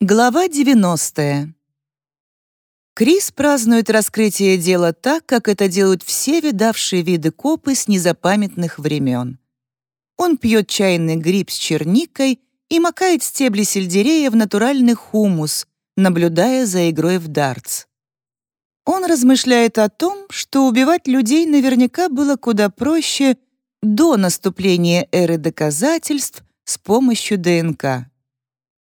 Глава 90. Крис празднует раскрытие дела так, как это делают все видавшие виды копы с незапамятных времен. Он пьет чайный гриб с черникой и макает стебли сельдерея в натуральный хумус, наблюдая за игрой в дартс. Он размышляет о том, что убивать людей наверняка было куда проще до наступления эры доказательств с помощью ДНК.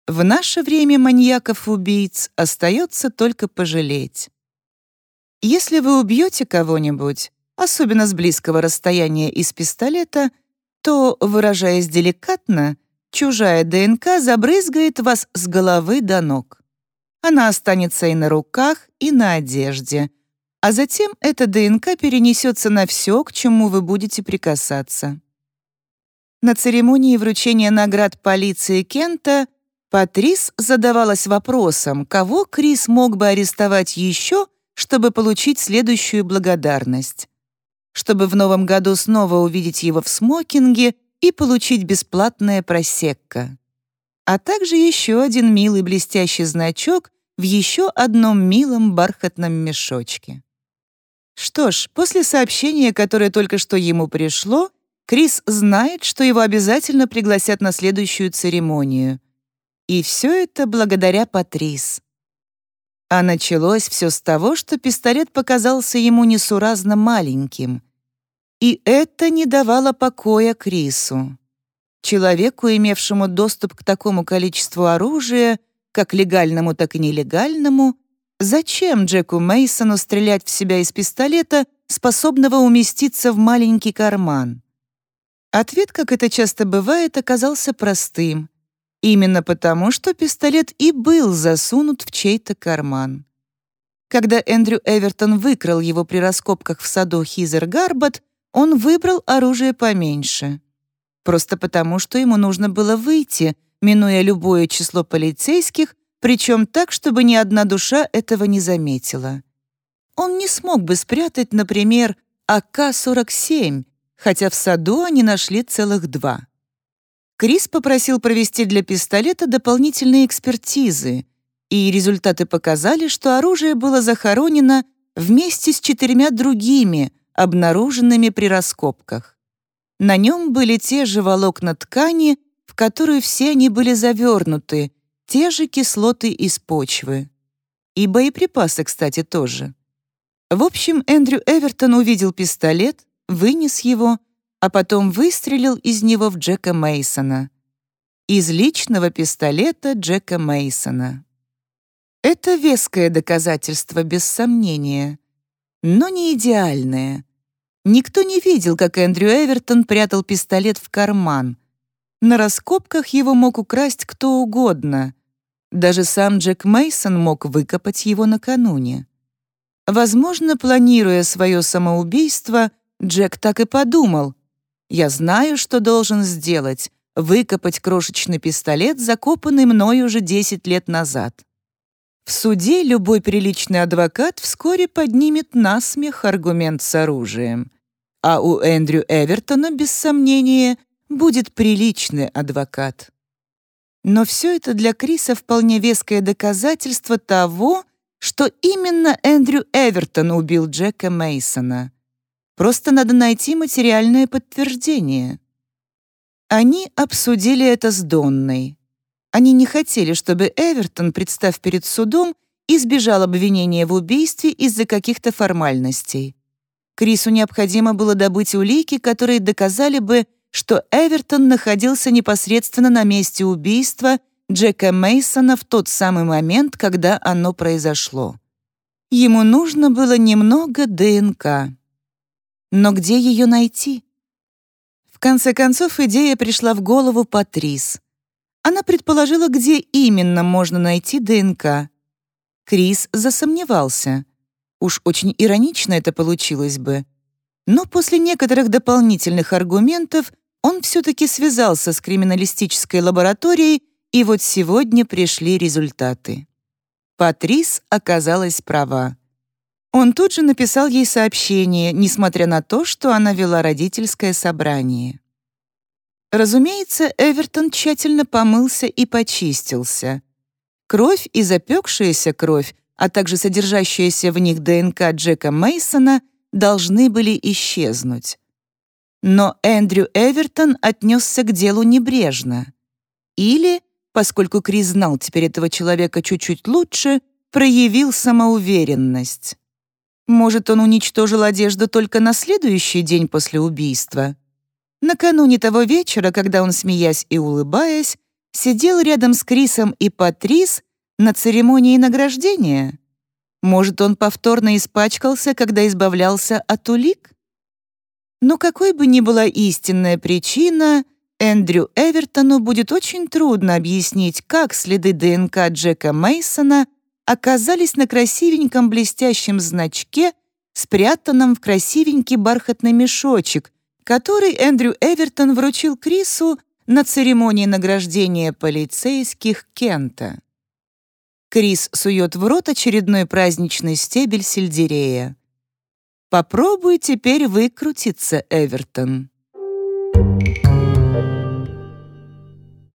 В наше время маньяков-убийц остается только пожалеть. Если вы убьете кого-нибудь, особенно с близкого расстояния из пистолета, то, выражаясь деликатно, чужая ДНК забрызгает вас с головы до ног. Она останется и на руках, и на одежде, а затем эта ДНК перенесется на все, к чему вы будете прикасаться. На церемонии вручения наград полиции Кента Патрис задавалась вопросом, кого Крис мог бы арестовать еще, чтобы получить следующую благодарность. Чтобы в новом году снова увидеть его в смокинге и получить бесплатное просекко. А также еще один милый блестящий значок в еще одном милом бархатном мешочке. Что ж, после сообщения, которое только что ему пришло, Крис знает, что его обязательно пригласят на следующую церемонию — и все это благодаря Патрис. А началось все с того, что пистолет показался ему несуразно маленьким. И это не давало покоя Крису. Человеку, имевшему доступ к такому количеству оружия, как легальному, так и нелегальному, зачем Джеку Мейсону стрелять в себя из пистолета, способного уместиться в маленький карман? Ответ, как это часто бывает, оказался простым. Именно потому, что пистолет и был засунут в чей-то карман. Когда Эндрю Эвертон выкрал его при раскопках в саду Хизер Гарбат, он выбрал оружие поменьше. Просто потому, что ему нужно было выйти, минуя любое число полицейских, причем так, чтобы ни одна душа этого не заметила. Он не смог бы спрятать, например, АК-47, хотя в саду они нашли целых два. Крис попросил провести для пистолета дополнительные экспертизы, и результаты показали, что оружие было захоронено вместе с четырьмя другими, обнаруженными при раскопках. На нем были те же волокна ткани, в которую все они были завернуты, те же кислоты из почвы. И боеприпасы, кстати, тоже. В общем, Эндрю Эвертон увидел пистолет, вынес его — а потом выстрелил из него в Джека Мейсона. Из личного пистолета Джека Мейсона. Это веское доказательство, без сомнения, но не идеальное. Никто не видел, как Эндрю Эвертон прятал пистолет в карман. На раскопках его мог украсть кто угодно. Даже сам Джек Мейсон мог выкопать его накануне. Возможно, планируя свое самоубийство, Джек так и подумал, я знаю, что должен сделать — выкопать крошечный пистолет, закопанный мной уже 10 лет назад. В суде любой приличный адвокат вскоре поднимет на смех аргумент с оружием. А у Эндрю Эвертона, без сомнения, будет приличный адвокат. Но все это для Криса вполне веское доказательство того, что именно Эндрю Эвертон убил Джека Мейсона. Просто надо найти материальное подтверждение. Они обсудили это с Донной. Они не хотели, чтобы Эвертон, представ перед судом, избежал обвинения в убийстве из-за каких-то формальностей. Крису необходимо было добыть улики, которые доказали бы, что Эвертон находился непосредственно на месте убийства Джека Мейсона в тот самый момент, когда оно произошло. Ему нужно было немного ДНК. Но где ее найти? В конце концов, идея пришла в голову Патрис. Она предположила, где именно можно найти ДНК. Крис засомневался. Уж очень иронично это получилось бы. Но после некоторых дополнительных аргументов он все-таки связался с криминалистической лабораторией, и вот сегодня пришли результаты. Патрис оказалась права. Он тут же написал ей сообщение, несмотря на то, что она вела родительское собрание. Разумеется, Эвертон тщательно помылся и почистился. Кровь и запекшаяся кровь, а также содержащаяся в них ДНК Джека Мейсона должны были исчезнуть. Но Эндрю Эвертон отнесся к делу небрежно. Или, поскольку Крис знал теперь этого человека чуть-чуть лучше, проявил самоуверенность. Может, он уничтожил одежду только на следующий день после убийства? Накануне того вечера, когда он, смеясь и улыбаясь, сидел рядом с Крисом и Патрис на церемонии награждения? Может, он повторно испачкался, когда избавлялся от улик? Но какой бы ни была истинная причина, Эндрю Эвертону будет очень трудно объяснить, как следы ДНК Джека Мейсона оказались на красивеньком блестящем значке, спрятанном в красивенький бархатный мешочек, который Эндрю Эвертон вручил Крису на церемонии награждения полицейских Кента. Крис сует в рот очередной праздничный стебель сельдерея. «Попробуй теперь выкрутиться, Эвертон».